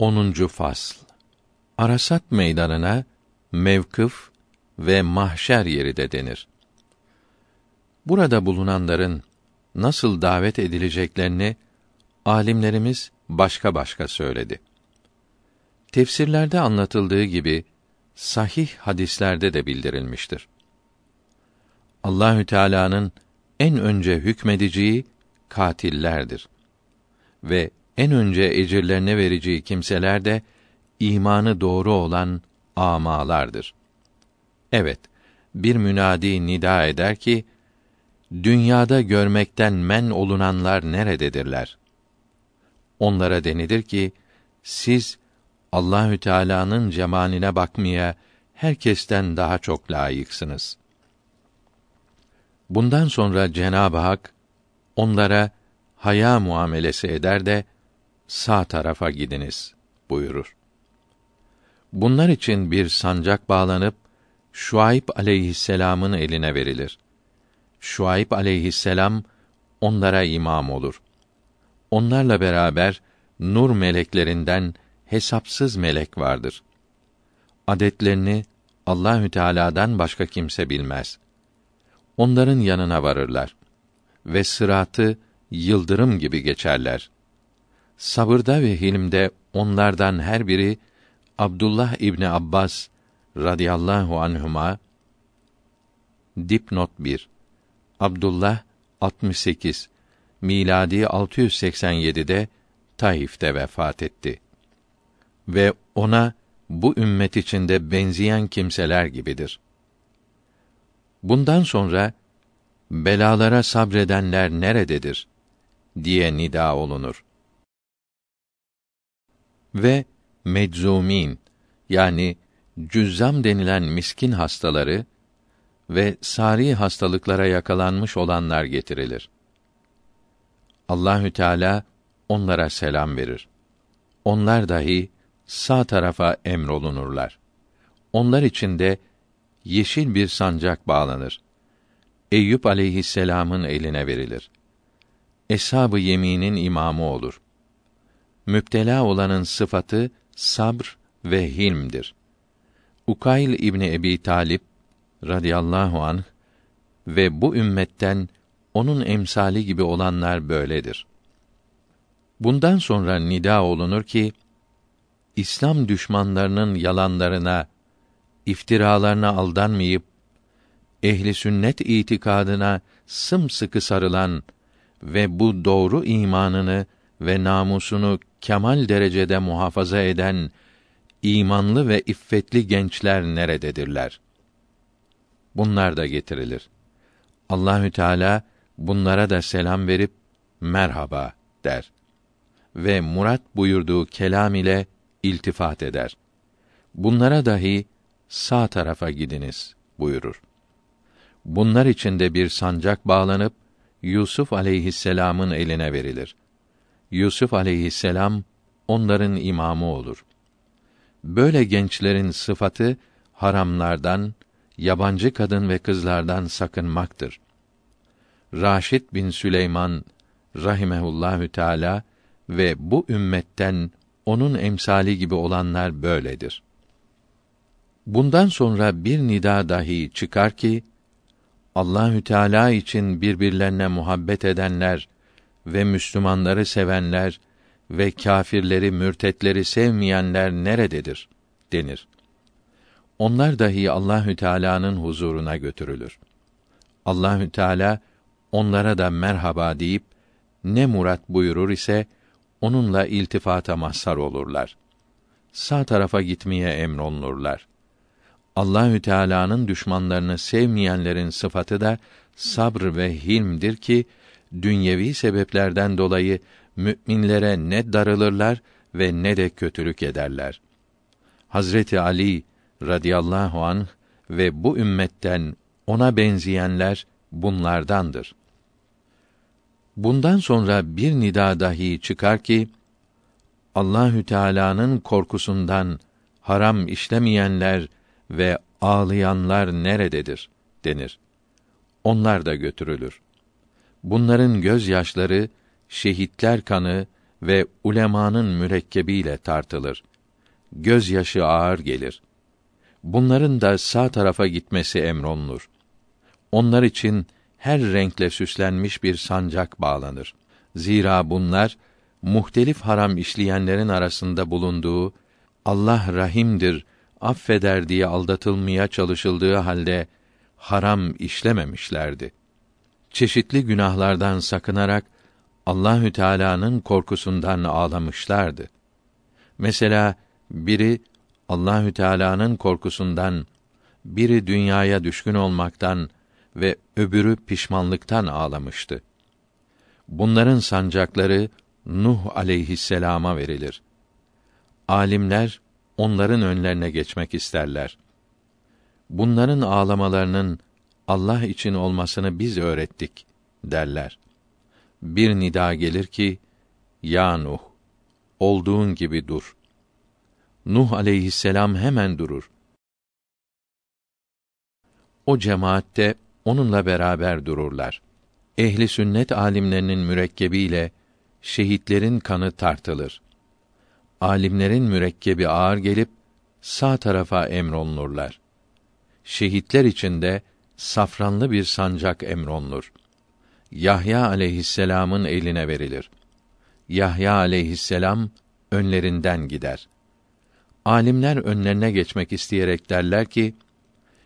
10. fasl Arasat meydanına mevkıf ve mahşer yeri de denir. Burada bulunanların nasıl davet edileceklerini alimlerimiz başka başka söyledi. Tefsirlerde anlatıldığı gibi sahih hadislerde de bildirilmiştir. Allahü Teala'nın en önce hükmedeceği katillerdir. Ve en önce ecirlerine vereceği kimseler de imanı doğru olan amalardır. Evet, bir münadi nida eder ki dünyada görmekten men olunanlar nerededirler? Onlara denilir ki siz Allahü Teala'nın cemaline bakmaya herkesten daha çok layıksınız. Bundan sonra Cenab-ı Hak onlara haya muamelesi eder de sağ tarafa gidiniz buyurur. Bunlar için bir sancak bağlanıp Şuayb aleyhisselam'ın eline verilir. Şuayb aleyhisselam onlara imam olur. Onlarla beraber nur meleklerinden hesapsız melek vardır. Adetlerini Allahü Teala'dan başka kimse bilmez. Onların yanına varırlar ve sıratı yıldırım gibi geçerler. Sabırda ve hilmde onlardan her biri Abdullah İbni Abbas radıyallahu anhuma dipnot 1 Abdullah 68 miladi 687'de Taif'te vefat etti. Ve ona bu ümmet içinde benzeyen kimseler gibidir. Bundan sonra belalara sabredenler nerededir diye nida olunur. Ve medzumin yani cüzzam denilen miskin hastaları ve sari hastalıklara yakalanmış olanlar getirilir. Allahü Teala onlara selam verir. Onlar dahi sağ tarafa emrolunurlar. Onlar için de yeşil bir sancak bağlanır. Eyüp aleyhisselam'ın eline verilir. Eshab-ı yeminin imamı olur. Müptela olanın sıfatı sabr ve hilmdir. Ukayl İbni Ebi Talip radıyallahu anh ve bu ümmetten onun emsali gibi olanlar böyledir. Bundan sonra nida olunur ki İslam düşmanlarının yalanlarına, iftiralarına aldanmayıp ehli sünnet itikadına sımsıkı sarılan ve bu doğru imanını ve namusunu kemal derecede muhafaza eden imanlı ve iffetli gençler nerededirler? Bunlar da getirilir. Allahü Teala bunlara da selam verip merhaba der ve murat buyurduğu kelam ile iltifat eder. Bunlara dahi sağ tarafa gidiniz buyurur. Bunlar içinde bir sancak bağlanıp Yusuf aleyhisselam'ın eline verilir. Yusuf aleyhisselam onların imamı olur. Böyle gençlerin sıfatı haramlardan, yabancı kadın ve kızlardan sakınmaktır. Raşid bin Süleyman rahimehullahü teala ve bu ümmetten onun emsali gibi olanlar böyledir. Bundan sonra bir nida dahi çıkar ki Allahü Teala için birbirlerine muhabbet edenler ve Müslümanları sevenler ve kâfirleri, mürtetleri sevmeyenler nerededir denir. Onlar dahi Allahü Teala'nın huzuruna götürülür. Allahü Teala onlara da merhaba deyip ne murat buyurur ise onunla iltifata mazhar olurlar. Sağ tarafa gitmeye emrolunurlar. Allahü Teala'nın düşmanlarını sevmeyenlerin sıfatı da sabr ve hilmdir ki dünyevi sebeplerden dolayı müminlere ne darılırlar ve ne de kötülük ederler. Hazreti Ali radıyallahu anh ve bu ümmetten ona benzeyenler bunlardandır. Bundan sonra bir nida dahi çıkar ki Allahü Teala'nın korkusundan haram işlemeyenler ve ağlayanlar nerededir denir. Onlar da götürülür. Bunların gözyaşları şehitler kanı ve ulemanın mürekkebiyle tartılır. Gözyaşı ağır gelir. Bunların da sağ tarafa gitmesi emrolunur. Onlar için her renkle süslenmiş bir sancak bağlanır. Zira bunlar muhtelif haram işleyenlerin arasında bulunduğu Allah rahimdir, affeder diye aldatılmaya çalışıldığı halde haram işlememişlerdi. Çeşitli günahlardan sakınarak Allahü Teala'nın korkusundan ağlamışlardı. Mesela biri Allahü Teala'nın korkusundan, biri dünyaya düşkün olmaktan ve öbürü pişmanlıktan ağlamıştı. Bunların sancakları Nuh aleyhisselama verilir. Alimler onların önlerine geçmek isterler. Bunların ağlamalarının Allah için olmasını biz öğrettik derler. Bir nida gelir ki, Ya Nuh, olduğun gibi dur. Nuh aleyhisselam hemen durur. O cemaatte onunla beraber dururlar. Ehli sünnet alimlerinin mürekkebiyle şehitlerin kanı tartılır. Alimlerin mürekkebi ağır gelip sağ tarafa emrolunurlar. Şehitler içinde safranlı bir sancak emrolunur. Yahya aleyhisselam'ın eline verilir. Yahya aleyhisselam önlerinden gider. Alimler önlerine geçmek isteyerek derler ki,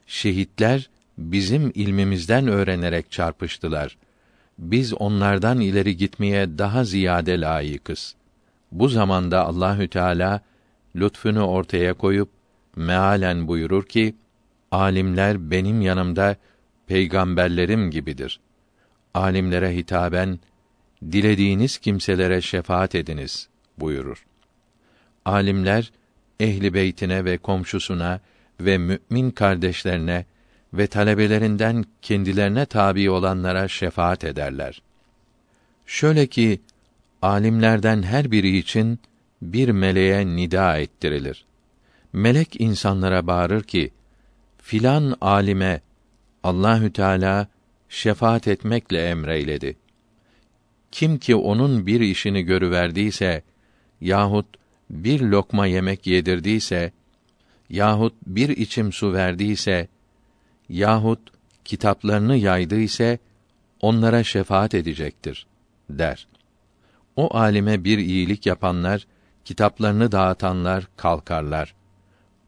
şehitler bizim ilmimizden öğrenerek çarpıştılar. Biz onlardan ileri gitmeye daha ziyade layıkız. Bu zamanda Allahü Teala lütfunu ortaya koyup mealen buyurur ki: Alimler benim yanımda peygamberlerim gibidir. Alimlere hitaben dilediğiniz kimselere şefaat ediniz buyurur. Alimler ehli beytine ve komşusuna ve mümin kardeşlerine ve talebelerinden kendilerine tabi olanlara şefaat ederler. Şöyle ki alimlerden her biri için bir meleğe nida ettirilir. Melek insanlara bağırır ki: Filan alime Allahü Teala şefaat etmekle emreyledi. Kim ki onun bir işini görüverdiyse yahut bir lokma yemek yedirdiyse yahut bir içim su verdiyse yahut kitaplarını yaydı ise onlara şefaat edecektir der. O alime bir iyilik yapanlar, kitaplarını dağıtanlar kalkarlar.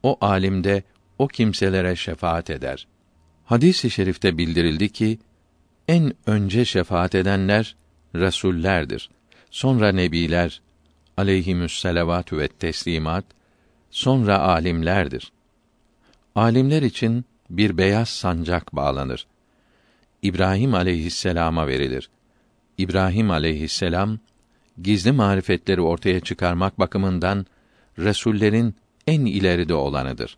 O alimde o kimselere şefaat eder. Hadis-i şerifte bildirildi ki en önce şefaat edenler resullerdir. Sonra nebiler aleyhimüs selavatü ve teslimat, sonra alimlerdir. Alimler için bir beyaz sancak bağlanır. İbrahim aleyhisselama verilir. İbrahim aleyhisselam gizli marifetleri ortaya çıkarmak bakımından resullerin en ileride olanıdır.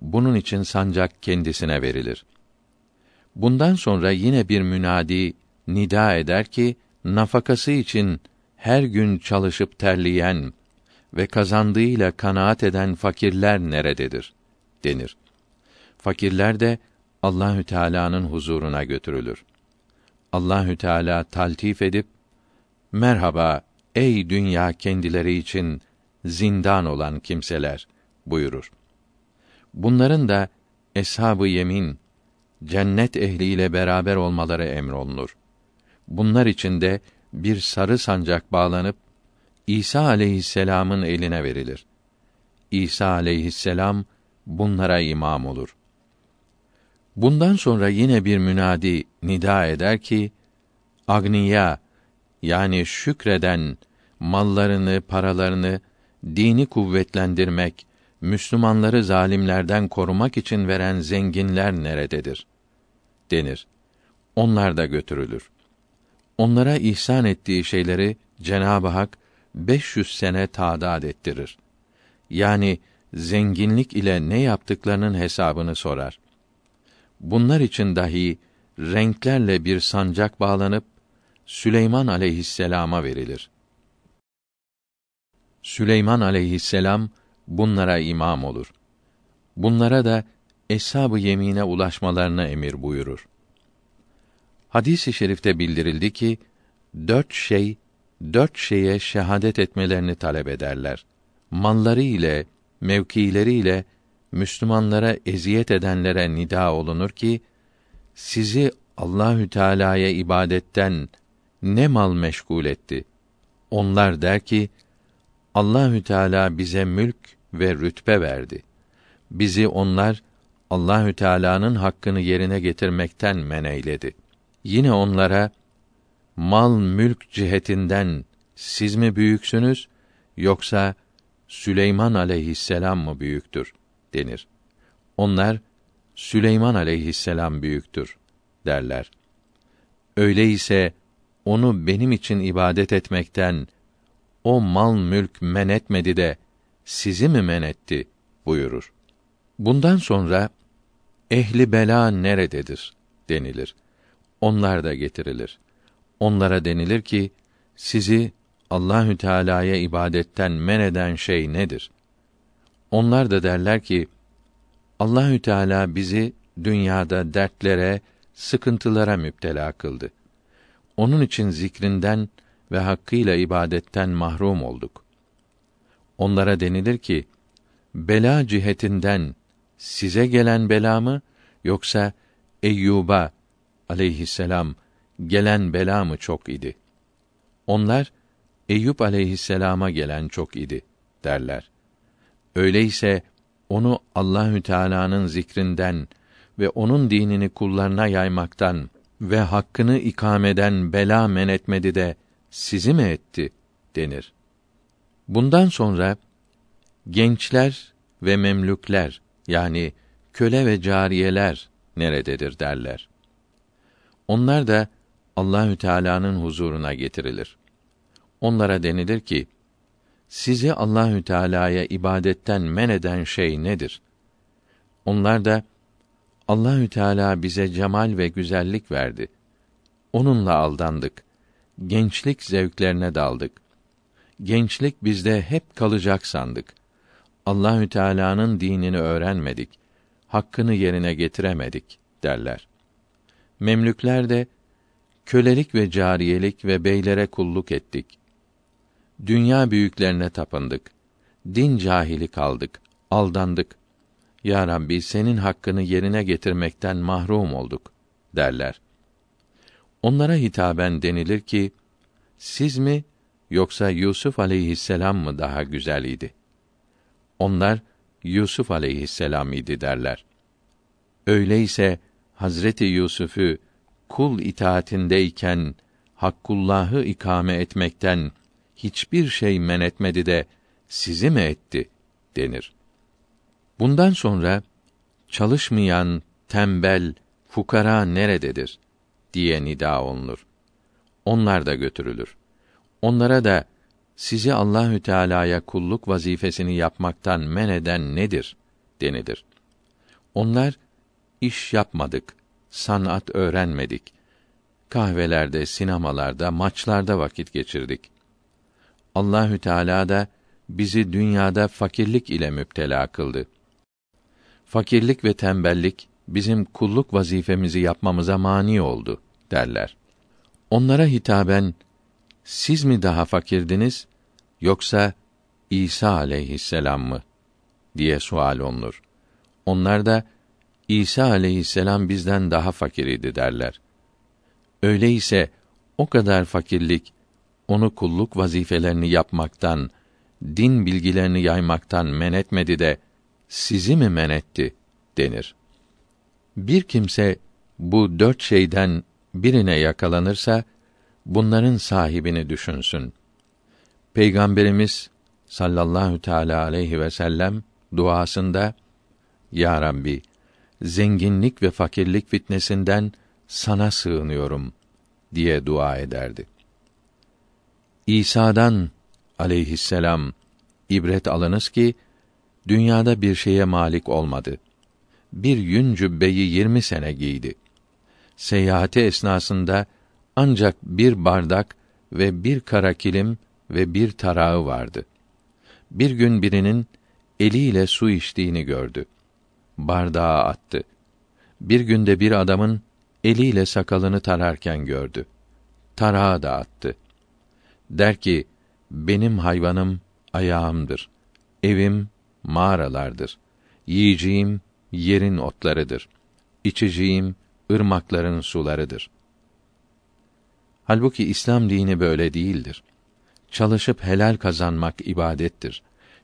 Bunun için sancak kendisine verilir. Bundan sonra yine bir münadi nida eder ki nafakası için her gün çalışıp terleyen ve kazandığıyla kanaat eden fakirler nerededir denir. Fakirler de Allahü Teala'nın huzuruna götürülür. Allahü Teala taltif edip merhaba ey dünya kendileri için zindan olan kimseler buyurur. Bunların da eshab-ı yemin cennet ehliyle beraber olmaları emrolunur. Bunlar içinde bir sarı sancak bağlanıp İsa aleyhisselam'ın eline verilir. İsa aleyhisselam bunlara imam olur. Bundan sonra yine bir münadi nida eder ki agniya yani şükreden mallarını, paralarını dini kuvvetlendirmek, Müslümanları zalimlerden korumak için veren zenginler nerededir? denir. Onlar da götürülür. Onlara ihsan ettiği şeyleri Cenab-ı Hak 500 sene tadat ettirir. Yani zenginlik ile ne yaptıklarının hesabını sorar. Bunlar için dahi renklerle bir sancak bağlanıp Süleyman aleyhisselama verilir. Süleyman aleyhisselam bunlara imam olur. Bunlara da eshab-ı yemine ulaşmalarına emir buyurur. Hadis-i şerifte bildirildi ki dört şey dört şeye şehadet etmelerini talep ederler. Malları ile, mevkileri ile Müslümanlara eziyet edenlere nida olunur ki sizi Allahü Teala'ya ibadetten ne mal meşgul etti? Onlar der ki Allahü Teala bize mülk ve rütbe verdi. Bizi onlar Allahü Teala'nın hakkını yerine getirmekten men eyledi. Yine onlara mal mülk cihetinden siz mi büyüksünüz yoksa Süleyman aleyhisselam mı büyüktür denir. Onlar Süleyman aleyhisselam büyüktür derler. Öyleyse onu benim için ibadet etmekten o mal mülk men etmedi de sizi mi men etti buyurur. Bundan sonra ehli bela nerededir denilir. Onlar da getirilir. Onlara denilir ki sizi Allahü Teala'ya ibadetten men eden şey nedir? Onlar da derler ki Allahü Teala bizi dünyada dertlere, sıkıntılara müptela kıldı. Onun için zikrinden ve hakkıyla ibadetten mahrum olduk. Onlara denilir ki, bela cihetinden size gelen bela mı, yoksa Eyyub'a aleyhisselam gelen bela mı çok idi? Onlar, Eyüp aleyhisselama gelen çok idi derler. Öyleyse onu Allahü Teala'nın zikrinden ve onun dinini kullarına yaymaktan ve hakkını ikameden bela men etmedi de sizi mi etti denir. Bundan sonra gençler ve memlükler yani köle ve cariyeler nerededir derler. Onlar da Allahü Teala'nın huzuruna getirilir. Onlara denilir ki: Sizi Allahü Teala'ya ibadetten men eden şey nedir? Onlar da Allahü Teala bize cemal ve güzellik verdi. Onunla aldandık. Gençlik zevklerine daldık. Gençlik bizde hep kalacak sandık. Allahü Teala'nın dinini öğrenmedik. Hakkını yerine getiremedik derler. Memlükler de kölelik ve cariyelik ve beylere kulluk ettik. Dünya büyüklerine tapındık. Din cahili kaldık, aldandık. Ya Rabbi senin hakkını yerine getirmekten mahrum olduk derler. Onlara hitaben denilir ki siz mi yoksa Yusuf aleyhisselam mı daha güzel idi? Onlar Yusuf aleyhisselam idi derler. Öyleyse Hazreti Yusuf'u kul itaatindeyken Hakkullah'ı ikame etmekten hiçbir şey men etmedi de sizi mi etti denir. Bundan sonra çalışmayan tembel fukara nerededir diye nida olunur. Onlar da götürülür. Onlara da sizi Allahü Teala'ya kulluk vazifesini yapmaktan men eden nedir denilir. Onlar iş yapmadık, sanat öğrenmedik. Kahvelerde, sinemalarda, maçlarda vakit geçirdik. Allahü Teala da bizi dünyada fakirlik ile müptela kıldı. Fakirlik ve tembellik bizim kulluk vazifemizi yapmamıza mani oldu derler. Onlara hitaben siz mi daha fakirdiniz yoksa İsa aleyhisselam mı diye sual olunur. Onlar da İsa aleyhisselam bizden daha fakir idi derler. Öyleyse o kadar fakirlik onu kulluk vazifelerini yapmaktan, din bilgilerini yaymaktan men etmedi de sizi mi men etti denir. Bir kimse bu dört şeyden birine yakalanırsa bunların sahibini düşünsün. Peygamberimiz sallallahu teala aleyhi ve sellem duasında Ya Rabbi zenginlik ve fakirlik fitnesinden sana sığınıyorum diye dua ederdi. İsa'dan aleyhisselam ibret alınız ki dünyada bir şeye malik olmadı. Bir yün cübbeyi yirmi sene giydi. Seyahati esnasında ancak bir bardak ve bir kara kilim ve bir tarağı vardı. Bir gün birinin eliyle su içtiğini gördü. Bardağı attı. Bir günde bir adamın eliyle sakalını tararken gördü. Tarağı da attı. Der ki, benim hayvanım ayağımdır. Evim mağaralardır. Yiyeceğim yerin otlarıdır. İçeceğim ırmakların sularıdır. Halbuki İslam dini böyle değildir. Çalışıp helal kazanmak ibadettir.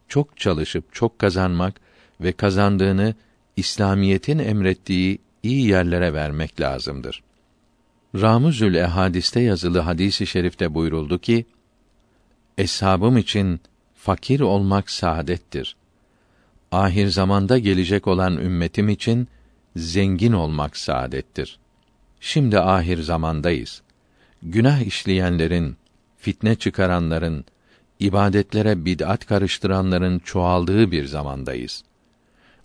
Çok çalışıp çok kazanmak ve kazandığını İslamiyetin emrettiği iyi yerlere vermek lazımdır. Ramuzül Ehadis'te yazılı hadisi şerifte buyuruldu ki: Eshabım için fakir olmak saadettir. Ahir zamanda gelecek olan ümmetim için zengin olmak saadettir. Şimdi ahir zamandayız. Günah işleyenlerin, fitne çıkaranların, ibadetlere bid'at karıştıranların çoğaldığı bir zamandayız.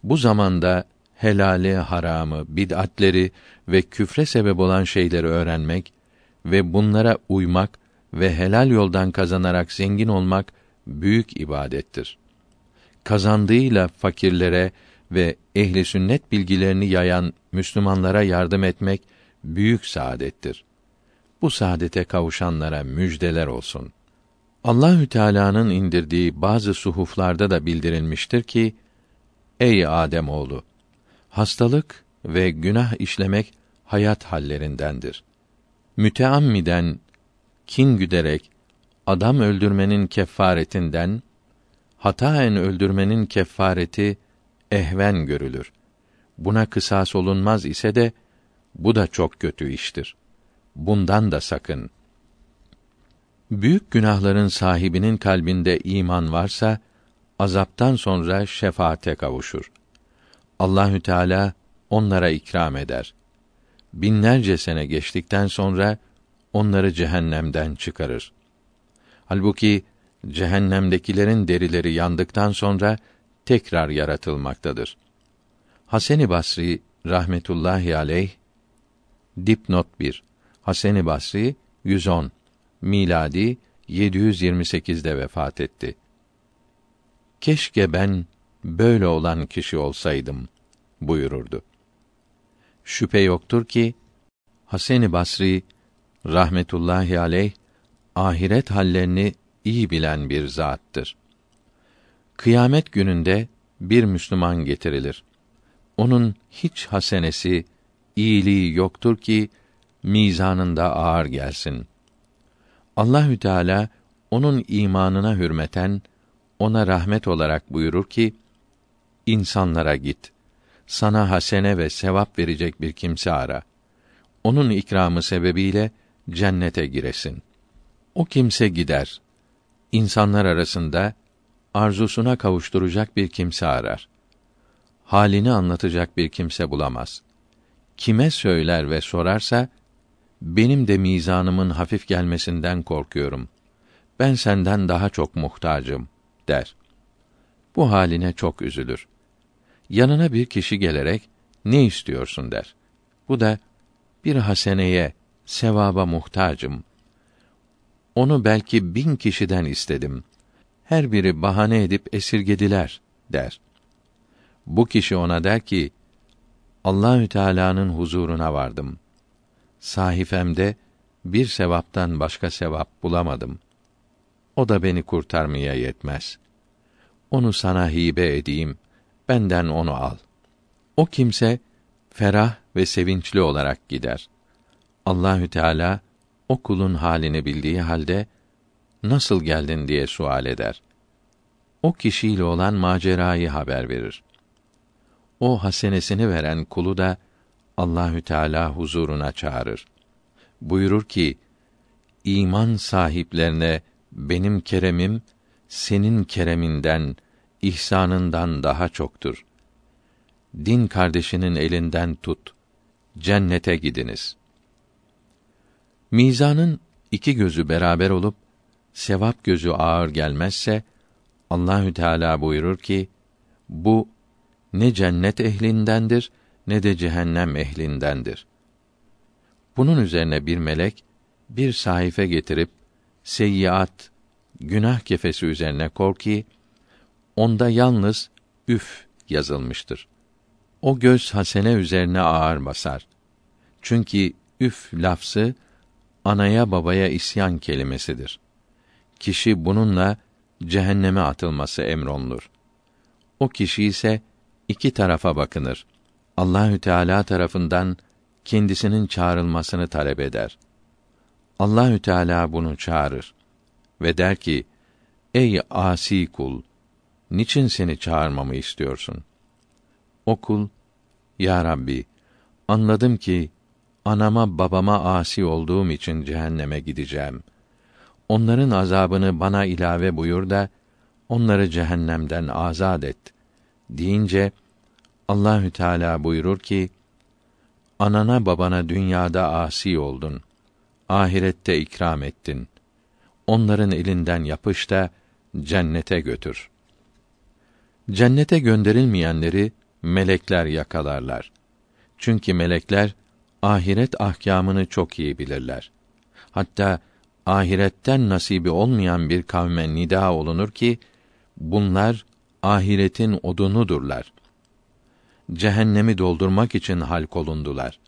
Bu zamanda helali, haramı, bid'atleri ve küfre sebep olan şeyleri öğrenmek ve bunlara uymak ve helal yoldan kazanarak zengin olmak büyük ibadettir. Kazandığıyla fakirlere ve ehli sünnet bilgilerini yayan Müslümanlara yardım etmek büyük saadettir. Bu saadete kavuşanlara müjdeler olsun. Allahü Teala'nın indirdiği bazı suhuflarda da bildirilmiştir ki: Ey Adem oğlu, hastalık ve günah işlemek hayat hallerindendir. Müteammiden kin güderek adam öldürmenin kefaretinden hataen öldürmenin kefareti ehven görülür. Buna kısas olunmaz ise de bu da çok kötü iştir. Bundan da sakın. Büyük günahların sahibinin kalbinde iman varsa azaptan sonra şefaate kavuşur. Allahü Teala onlara ikram eder. Binlerce sene geçtikten sonra onları cehennemden çıkarır. Halbuki cehennemdekilerin derileri yandıktan sonra tekrar yaratılmaktadır. Hasan-ı Basri rahmetullahi aleyh dipnot 1 Hasan-ı Basri 110 miladi 728'de vefat etti. Keşke ben böyle olan kişi olsaydım buyururdu. Şüphe yoktur ki Hasan-ı Basri rahmetullahi aleyh ahiret hallerini iyi bilen bir zattır. Kıyamet gününde bir Müslüman getirilir. Onun hiç hasenesi, iyiliği yoktur ki mizanında ağır gelsin. Allahü Teala onun imanına hürmeten ona rahmet olarak buyurur ki: insanlara git. Sana hasene ve sevap verecek bir kimse ara. Onun ikramı sebebiyle cennete giresin. O kimse gider. İnsanlar arasında arzusuna kavuşturacak bir kimse arar. Halini anlatacak bir kimse bulamaz. Kime söyler ve sorarsa benim de mizanımın hafif gelmesinden korkuyorum. Ben senden daha çok muhtacım der. Bu haline çok üzülür. Yanına bir kişi gelerek ne istiyorsun der. Bu da bir haseneye, sevaba muhtacım. Onu belki bin kişiden istedim. Her biri bahane edip esirgediler der. Bu kişi ona der ki, Allahü Teala'nın huzuruna vardım. Sahifemde bir sevaptan başka sevap bulamadım. O da beni kurtarmaya yetmez. Onu sana hibe edeyim, benden onu al. O kimse ferah ve sevinçli olarak gider. Allahü Teala o kulun halini bildiği halde nasıl geldin diye sual eder. O kişiyle olan macerayı haber verir. O hasenesini veren kulu da Allahü Teala huzuruna çağırır. Buyurur ki: İman sahiplerine benim keremim senin kereminden, ihsanından daha çoktur. Din kardeşinin elinden tut. Cennete gidiniz.'' Mizanın iki gözü beraber olup sevap gözü ağır gelmezse Allahü Teala buyurur ki bu ne cennet ehlindendir ne de cehennem ehlindendir. Bunun üzerine bir melek bir sayfa getirip seyyiat günah kefesi üzerine kor ki onda yalnız üf yazılmıştır. O göz hasene üzerine ağır basar. Çünkü üf lafzı anaya babaya isyan kelimesidir. kişi bununla cehenneme atılması emrolunur. O kişi ise iki tarafa bakınır. Allahü Teala tarafından kendisinin çağrılmasını talep eder. Allahü Teala bunu çağırır ve der ki: Ey asi kul, niçin seni çağırmamı istiyorsun? O kul, Ya Rabbi, anladım ki anama babama asi olduğum için cehenneme gideceğim. Onların azabını bana ilave buyur da onları cehennemden azad et deyince Allahü Teala buyurur ki: Anana babana dünyada asi oldun. Ahirette ikram ettin. Onların elinden yapış da cennete götür. Cennete gönderilmeyenleri melekler yakalarlar. Çünkü melekler ahiret ahkamını çok iyi bilirler. Hatta ahiretten nasibi olmayan bir kavme nida olunur ki bunlar ahiretin odunudurlar. Cehennemi doldurmak için halk olundular.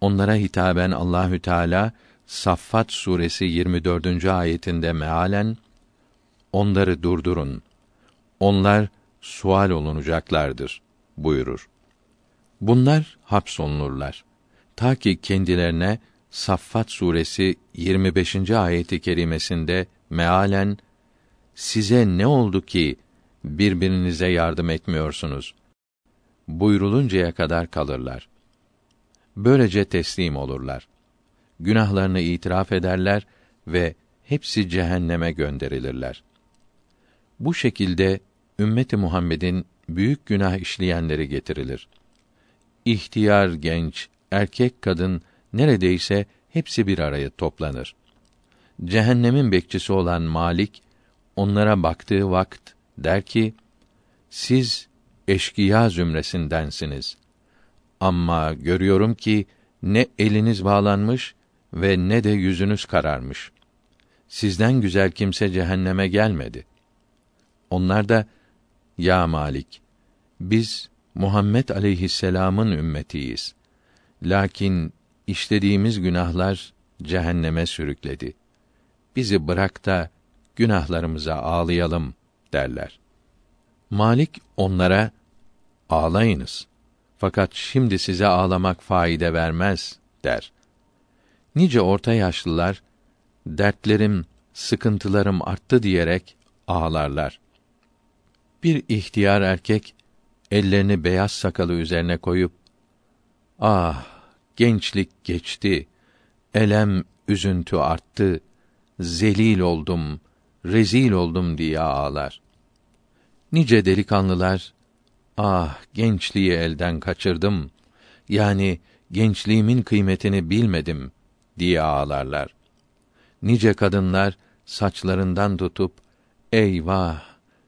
Onlara hitaben Allahü Teala Saffat suresi 24. ayetinde mealen onları durdurun. Onlar sual olunacaklardır buyurur. Bunlar hapsolunurlar. Ta ki kendilerine Saffat suresi 25. ayeti kerimesinde mealen size ne oldu ki birbirinize yardım etmiyorsunuz? Buyruluncaya kadar kalırlar. Böylece teslim olurlar. Günahlarını itiraf ederler ve hepsi cehenneme gönderilirler. Bu şekilde ümmeti Muhammed'in büyük günah işleyenleri getirilir. İhtiyar genç, erkek kadın neredeyse hepsi bir araya toplanır. Cehennemin bekçisi olan Malik onlara baktığı vakt der ki: Siz eşkıya zümresindensiniz. Ama görüyorum ki ne eliniz bağlanmış ve ne de yüzünüz kararmış. Sizden güzel kimse cehenneme gelmedi. Onlar da ya Malik biz Muhammed aleyhisselam'ın ümmetiyiz. Lakin işlediğimiz günahlar cehenneme sürükledi. Bizi bırak da günahlarımıza ağlayalım derler. Malik onlara ağlayınız. Fakat şimdi size ağlamak faide vermez der. Nice orta yaşlılar dertlerim, sıkıntılarım arttı diyerek ağlarlar. Bir ihtiyar erkek ellerini beyaz sakalı üzerine koyup ah gençlik geçti elem üzüntü arttı zelil oldum rezil oldum diye ağlar nice delikanlılar ah gençliği elden kaçırdım yani gençliğimin kıymetini bilmedim diye ağlarlar nice kadınlar saçlarından tutup eyvah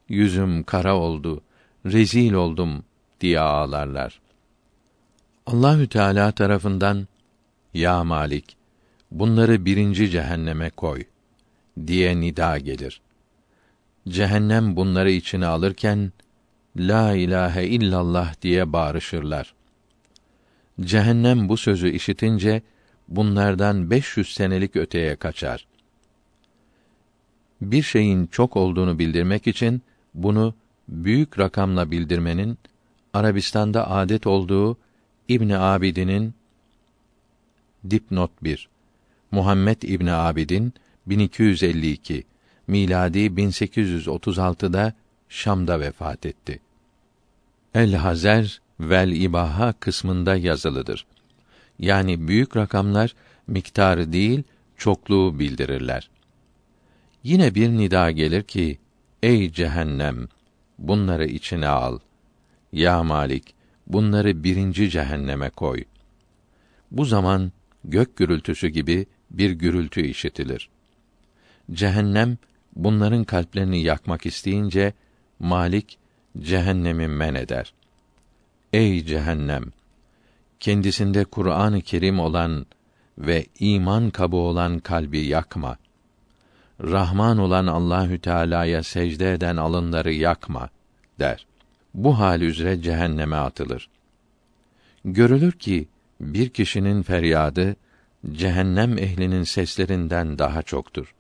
yüzüm kara oldu rezil oldum diye ağlarlar. Allahü Teala tarafından ya Malik bunları birinci cehenneme koy diye nida gelir. Cehennem bunları içine alırken la ilahe illallah diye bağırışırlar. Cehennem bu sözü işitince bunlardan 500 senelik öteye kaçar. Bir şeyin çok olduğunu bildirmek için bunu büyük rakamla bildirmenin Arabistan'da adet olduğu İbn Abidin'in dipnot 1 Muhammed İbn Abidin 1252 miladi 1836'da Şam'da vefat etti. El Hazer vel İbaha kısmında yazılıdır. Yani büyük rakamlar miktarı değil, çokluğu bildirirler. Yine bir nida gelir ki, ey cehennem, bunları içine al. Ya Malik, bunları birinci cehenneme koy. Bu zaman gök gürültüsü gibi bir gürültü işitilir. Cehennem bunların kalplerini yakmak isteyince Malik cehennemi men eder. Ey cehennem! Kendisinde Kur'an-ı Kerim olan ve iman kabı olan kalbi yakma. Rahman olan Allahü Teala'ya secde eden alınları yakma der. Bu hal üzere cehenneme atılır. Görülür ki bir kişinin feryadı cehennem ehlinin seslerinden daha çoktur.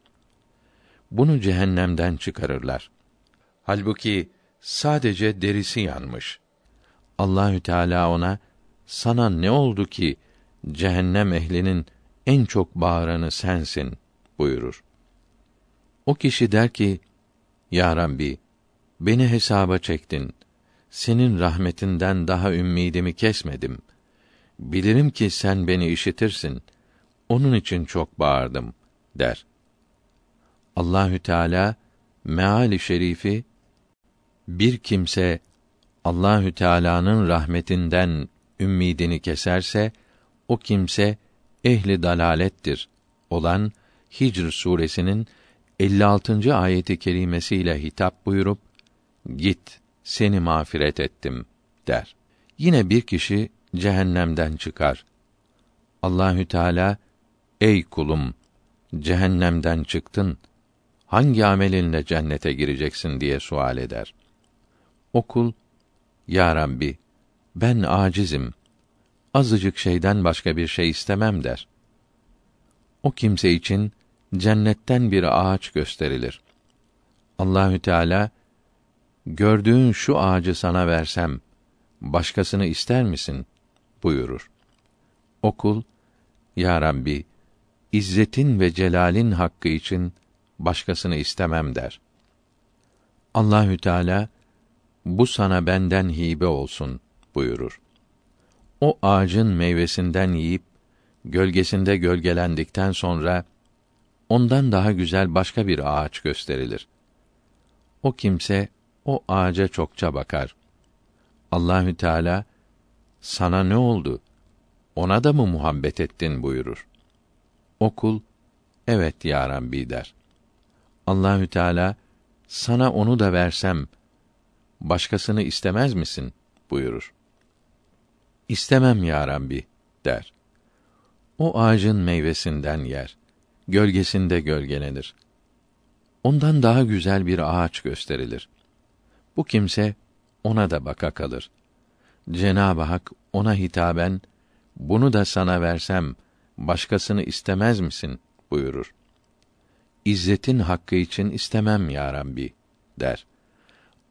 Bunu cehennemden çıkarırlar. Halbuki sadece derisi yanmış. Allahü Teala ona sana ne oldu ki cehennem ehlinin en çok bağıranı sensin buyurur. O kişi der ki, Ya Rabbi, beni hesaba çektin. Senin rahmetinden daha ümmidimi kesmedim. Bilirim ki sen beni işitirsin. Onun için çok bağırdım der. Allahü Teala meali şerifi bir kimse Allahü Teala'nın rahmetinden ümmidini keserse o kimse ehli dalalettir olan Hicr suresinin 56. ayeti kerimesiyle hitap buyurup git seni mağfiret ettim der. Yine bir kişi cehennemden çıkar. Allahü Teala ey kulum cehennemden çıktın hangi amelinle cennete gireceksin diye sual eder. O kul ya Rabbi ben acizim azıcık şeyden başka bir şey istemem der. O kimse için cennetten bir ağaç gösterilir. Allahü Teala gördüğün şu ağacı sana versem başkasını ister misin buyurur. O kul ya Rabbi izzetin ve celalin hakkı için başkasını istemem der. Allahü Teala bu sana benden hibe olsun buyurur. O ağacın meyvesinden yiyip gölgesinde gölgelendikten sonra ondan daha güzel başka bir ağaç gösterilir. O kimse o ağaca çokça bakar. Allahü Teala sana ne oldu? Ona da mı muhabbet ettin buyurur. O kul evet ya Rabbi der. Allahü Teala sana onu da versem başkasını istemez misin buyurur. İstemem ya Rabbi der. O ağacın meyvesinden yer, gölgesinde gölgelenir. Ondan daha güzel bir ağaç gösterilir. Bu kimse ona da baka kalır. Cenab-ı Hak ona hitaben bunu da sana versem başkasını istemez misin buyurur. İzzetin hakkı için istemem ya Rabbi der.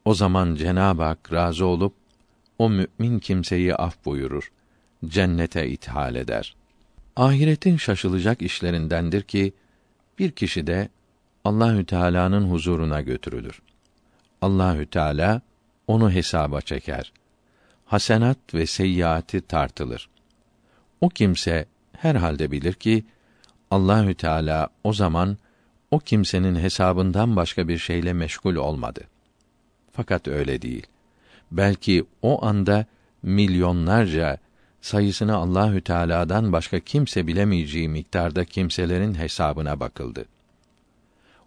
O zaman Cenab-ı Hak razı olup o mümin kimseyi af buyurur, cennete ithal eder. Ahiretin şaşılacak işlerindendir ki bir kişi de Allahü Teala'nın huzuruna götürülür. Allahü Teala onu hesaba çeker. Hasenat ve seyyiati tartılır. O kimse herhalde bilir ki Allahü Teala o zaman o kimsenin hesabından başka bir şeyle meşgul olmadı. Fakat öyle değil. Belki o anda milyonlarca sayısını Allahü Teala'dan başka kimse bilemeyeceği miktarda kimselerin hesabına bakıldı.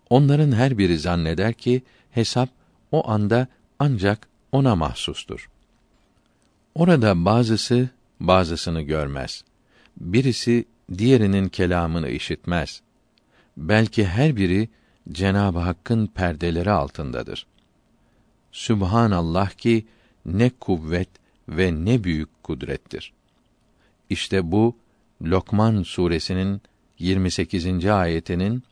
Onların her biri zanneder ki hesap o anda ancak ona mahsustur. Orada bazısı bazısını görmez. Birisi diğerinin kelamını işitmez. Belki her biri Cenab-ı Hakk'ın perdeleri altındadır. Sübhanallah ki ne kuvvet ve ne büyük kudrettir. İşte bu Lokman suresinin 28. ayetinin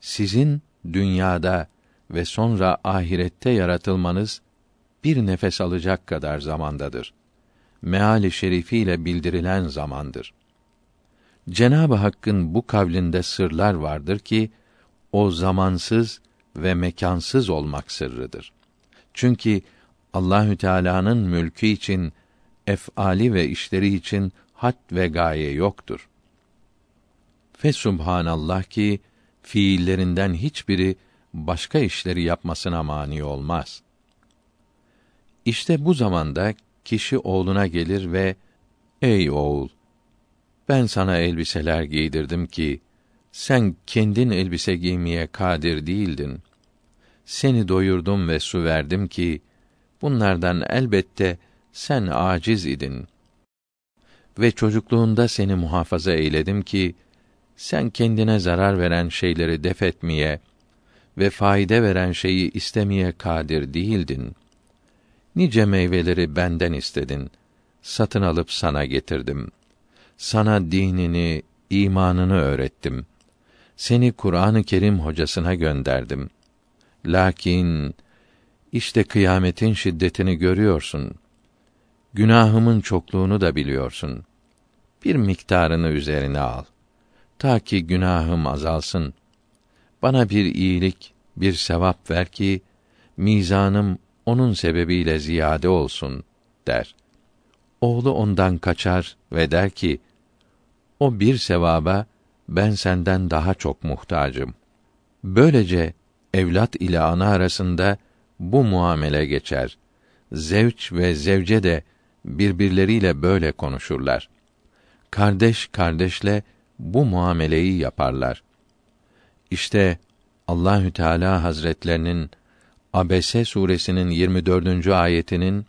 sizin dünyada ve sonra ahirette yaratılmanız bir nefes alacak kadar zamandadır. Meali şerifiyle bildirilen zamandır. Cenab-ı Hakk'ın bu kavlinde sırlar vardır ki o zamansız ve mekansız olmak sırrıdır. Çünkü Allahü Teala'nın mülkü için efali ve işleri için had ve gaye yoktur. Fe subhanallah ki fiillerinden hiçbiri başka işleri yapmasına mani olmaz. İşte bu zamanda kişi oğluna gelir ve ey oğul ben sana elbiseler giydirdim ki sen kendin elbise giymeye kadir değildin. Seni doyurdum ve su verdim ki bunlardan elbette sen aciz idin. Ve çocukluğunda seni muhafaza eyledim ki sen kendine zarar veren şeyleri def etmeye ve faide veren şeyi istemeye kadir değildin. Nice meyveleri benden istedin. Satın alıp sana getirdim. Sana dinini, imanını öğrettim. seni Kur'an-ı Kerim hocasına gönderdim. Lakin işte kıyametin şiddetini görüyorsun. Günahımın çokluğunu da biliyorsun. Bir miktarını üzerine al. Ta ki günahım azalsın. Bana bir iyilik, bir sevap ver ki mizanım onun sebebiyle ziyade olsun der. Oğlu ondan kaçar ve der ki o bir sevaba ben senden daha çok muhtacım. Böylece evlat ile ana arasında bu muamele geçer. Zevç ve zevce de birbirleriyle böyle konuşurlar. Kardeş kardeşle bu muameleyi yaparlar. İşte Allahü Teala Hazretlerinin Abese suresinin 24. ayetinin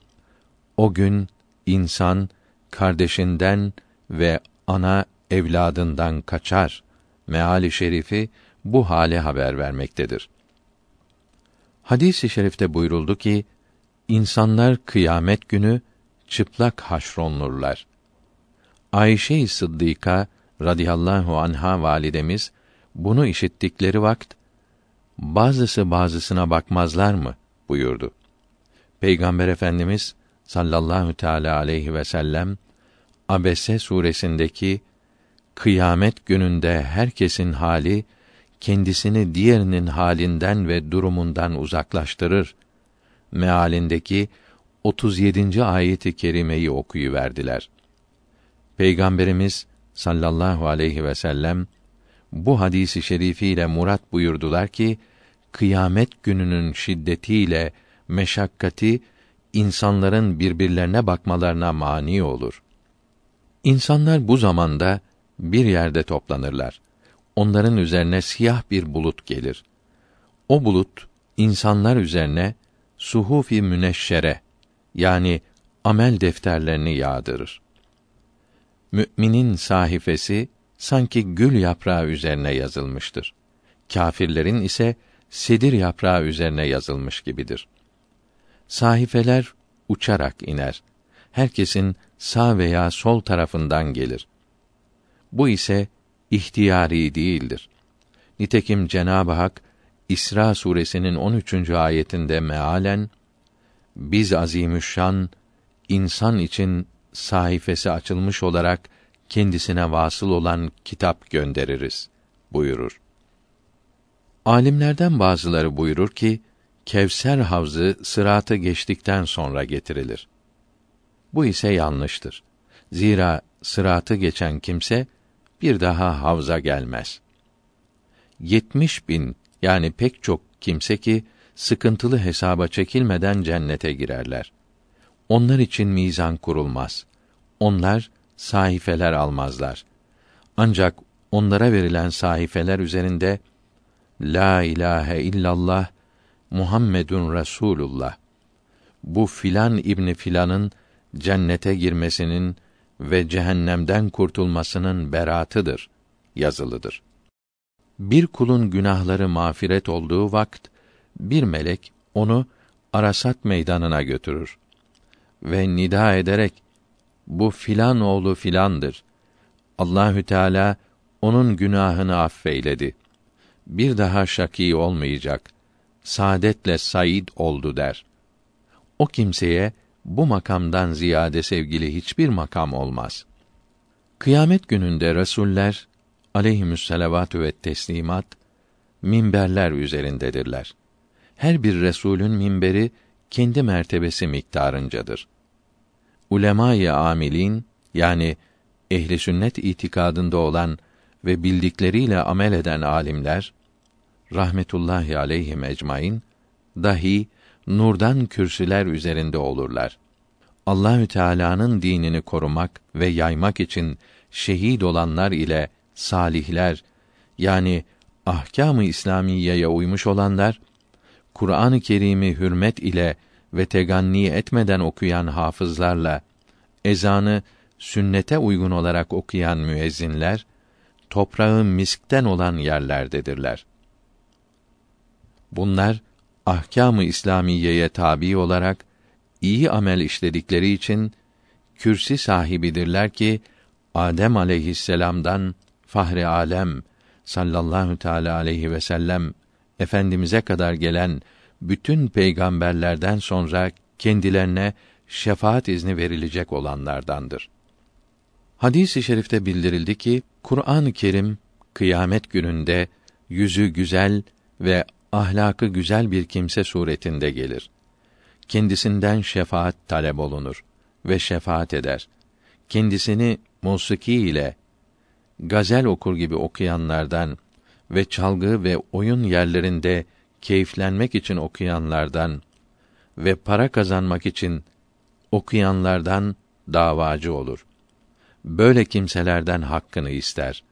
o gün insan kardeşinden ve ana evladından kaçar meali şerifi bu hale haber vermektedir. Hadis-i şerifte buyuruldu ki insanlar kıyamet günü çıplak haşronlurlar. Ayşe-i Sıddıka radıyallahu anha validemiz bunu işittikleri vakt bazısı bazısına bakmazlar mı buyurdu. Peygamber Efendimiz sallallahu teala aleyhi ve sellem Abese suresindeki kıyamet gününde herkesin hali kendisini diğerinin halinden ve durumundan uzaklaştırır mealindeki 37. ayeti kerimeyi okuyuverdiler. Peygamberimiz sallallahu aleyhi ve sellem bu hadisi şerifiyle murat buyurdular ki kıyamet gününün şiddetiyle meşakkati insanların birbirlerine bakmalarına mani olur. İnsanlar bu zamanda bir yerde toplanırlar. Onların üzerine siyah bir bulut gelir. O bulut insanlar üzerine suhufi müneşşere yani amel defterlerini yağdırır. Müminin sahifesi sanki gül yaprağı üzerine yazılmıştır. Kâfirlerin ise sedir yaprağı üzerine yazılmış gibidir. Sahifeler uçarak iner. Herkesin sağ veya sol tarafından gelir. Bu ise ihtiyari değildir. Nitekim Cenab-ı Hak İsra suresinin 13. ayetinde mealen biz azimüşşan insan için sayfası açılmış olarak kendisine vasıl olan kitap göndeririz buyurur. Alimlerden bazıları buyurur ki Kevser havzı sıratı geçtikten sonra getirilir. Bu ise yanlıştır. Zira sıratı geçen kimse bir daha havza gelmez. Yetmiş bin yani pek çok kimse ki sıkıntılı hesaba çekilmeden cennete girerler. Onlar için mizan kurulmaz. Onlar sahifeler almazlar. Ancak onlara verilen sahifeler üzerinde La ilahe illallah Muhammedun Resulullah bu filan ibni filanın cennete girmesinin ve cehennemden kurtulmasının beratıdır yazılıdır. Bir kulun günahları mağfiret olduğu vakt bir melek onu Arasat meydanına götürür ve nida ederek bu filan oğlu filandır. Allahü Teala onun günahını affeyledi. Bir daha şakî olmayacak. Saadetle said oldu der. O kimseye bu makamdan ziyade sevgili hiçbir makam olmaz. Kıyamet gününde resuller aleyhimüsselavatü ve teslimat minberler üzerindedirler. Her bir resulün minberi kendi mertebesi miktarıncadır. Ulemâ-i amilin yani ehli sünnet itikadında olan ve bildikleriyle amel eden alimler rahmetullahi aleyhim ecmaîn dahi nurdan kürsüler üzerinde olurlar. Allahü Teala'nın dinini korumak ve yaymak için şehit olanlar ile salihler yani ahkâm-ı İslamiyeye uymuş olanlar Kur'an-ı Kerim'i hürmet ile ve teganni etmeden okuyan hafızlarla ezanı sünnete uygun olarak okuyan müezzinler toprağı miskten olan yerlerdedirler. Bunlar ahkâm-ı İslamiyeye tabi olarak iyi amel işledikleri için kürsi sahibidirler ki Adem aleyhisselam'dan Fahri Alem sallallahu teala aleyhi ve sellem efendimize kadar gelen bütün peygamberlerden sonra kendilerine şefaat izni verilecek olanlardandır. Hadis-i şerifte bildirildi ki Kur'an-ı Kerim kıyamet gününde yüzü güzel ve ahlakı güzel bir kimse suretinde gelir. Kendisinden şefaat talep olunur ve şefaat eder. Kendisini musiki ile gazel okur gibi okuyanlardan ve çalgı ve oyun yerlerinde keyiflenmek için okuyanlardan ve para kazanmak için okuyanlardan davacı olur. Böyle kimselerden hakkını ister.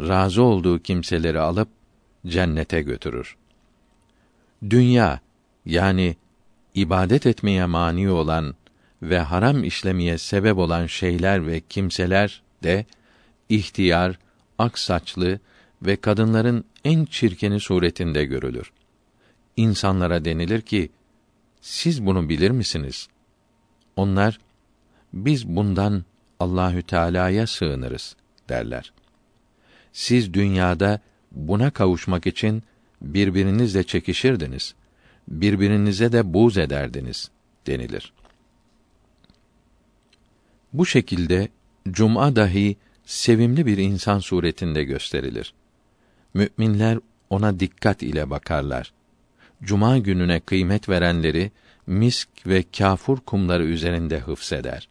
Razı olduğu kimseleri alıp cennete götürür. Dünya yani ibadet etmeye mani olan ve haram işlemeye sebep olan şeyler ve kimseler de ihtiyar, ak saçlı ve kadınların en çirkeni suretinde görülür. İnsanlara denilir ki, siz bunu bilir misiniz? Onlar, biz bundan Allahü Teala'ya sığınırız derler. Siz dünyada buna kavuşmak için birbirinizle çekişirdiniz. Birbirinize de buğz ederdiniz denilir. Bu şekilde cuma dahi sevimli bir insan suretinde gösterilir. Müminler ona dikkat ile bakarlar. Cuma gününe kıymet verenleri misk ve kafur kumları üzerinde hıfseder.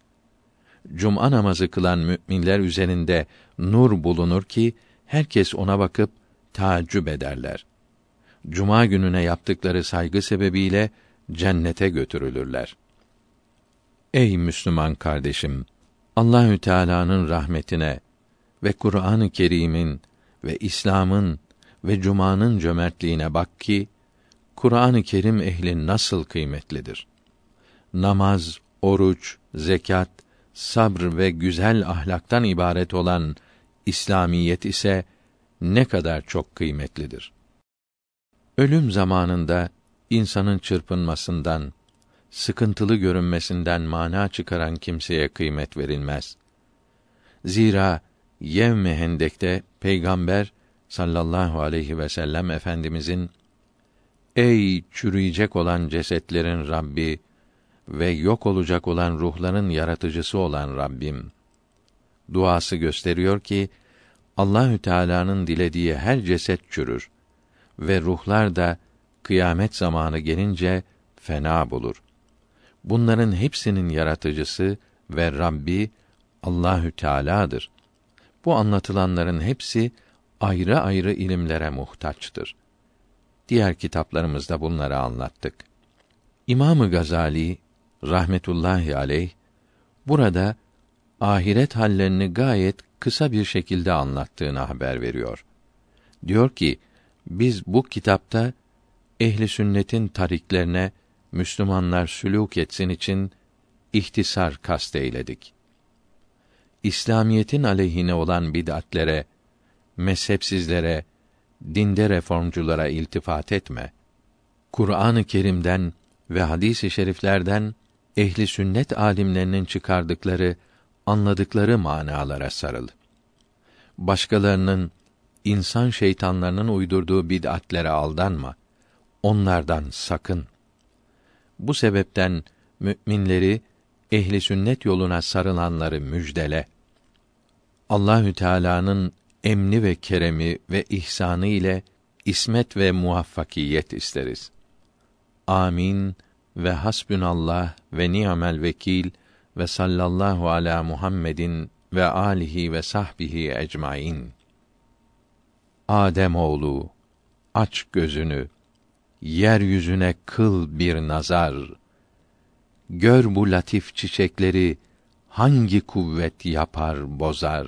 Cuma namazı kılan müminler üzerinde nur bulunur ki herkes ona bakıp taaccüp ederler. Cuma gününe yaptıkları saygı sebebiyle cennete götürülürler. Ey Müslüman kardeşim, Allahü Teala'nın rahmetine ve Kur'an-ı Kerim'in ve İslam'ın ve Cuma'nın cömertliğine bak ki Kur'an-ı Kerim ehli nasıl kıymetlidir. Namaz, oruç, zekat, sabr ve güzel ahlaktan ibaret olan İslamiyet ise ne kadar çok kıymetlidir. Ölüm zamanında insanın çırpınmasından, sıkıntılı görünmesinden mana çıkaran kimseye kıymet verilmez. Zira Yevm-i Hendek'te peygamber sallallahu aleyhi ve sellem efendimizin Ey çürüyecek olan cesetlerin Rabbi ve yok olacak olan ruhların yaratıcısı olan Rabbim duası gösteriyor ki Allahü Teala'nın dilediği her ceset çürür ve ruhlar da kıyamet zamanı gelince fena bulur. Bunların hepsinin yaratıcısı ve Rabbi Allahü Teala'dır. Bu anlatılanların hepsi ayrı ayrı ilimlere muhtaçtır. Diğer kitaplarımızda bunları anlattık. İmamı Gazali rahmetullahi aleyh burada ahiret hallerini gayet kısa bir şekilde anlattığını haber veriyor. Diyor ki, biz bu kitapta ehli sünnetin tariklerine Müslümanlar sülûk etsin için ihtisar kast eyledik. İslamiyetin aleyhine olan bid'atlere, mezhepsizlere, dinde reformculara iltifat etme. Kur'an-ı Kerim'den ve hadis-i şeriflerden ehli sünnet alimlerinin çıkardıkları, anladıkları manalara sarıl. Başkalarının insan şeytanlarının uydurduğu bid'atlere aldanma. Onlardan sakın. Bu sebepten müminleri ehli sünnet yoluna sarılanları müjdele. Allahü Teala'nın emni ve keremi ve ihsanı ile ismet ve muvaffakiyet isteriz. Amin ve hasbünallah ve ni'mel vekil ve sallallahu ala Muhammedin ve alihi ve sahbihi ecmaîn. Adem oğlu aç gözünü yeryüzüne kıl bir nazar. Gör bu latif çiçekleri hangi kuvvet yapar bozar.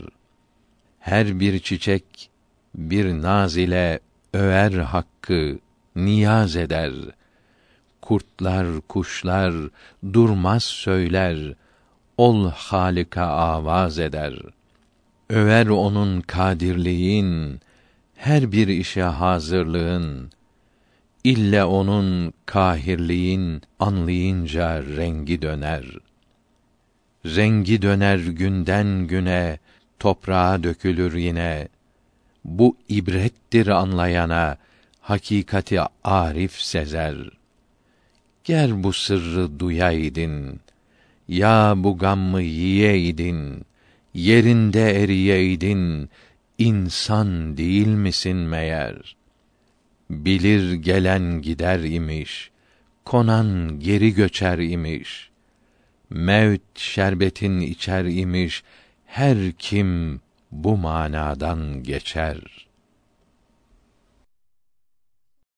Her bir çiçek bir naz ile över hakkı niyaz eder. Kurtlar kuşlar durmaz söyler ol halika avaz eder. Över onun kadirliğin her bir işe hazırlığın ille onun kahirliğin anlayınca rengi döner rengi döner günden güne toprağa dökülür yine Bu ibrettir anlayana, hakikati arif sezer. Ger bu sırrı duyaydın, ya bu gammı yiyeydin, yerinde eriyeydin, insan değil misin meğer? Bilir gelen gider imiş, konan geri göçer imiş. Mevt şerbetin içer imiş, her kim bu manadan geçer.''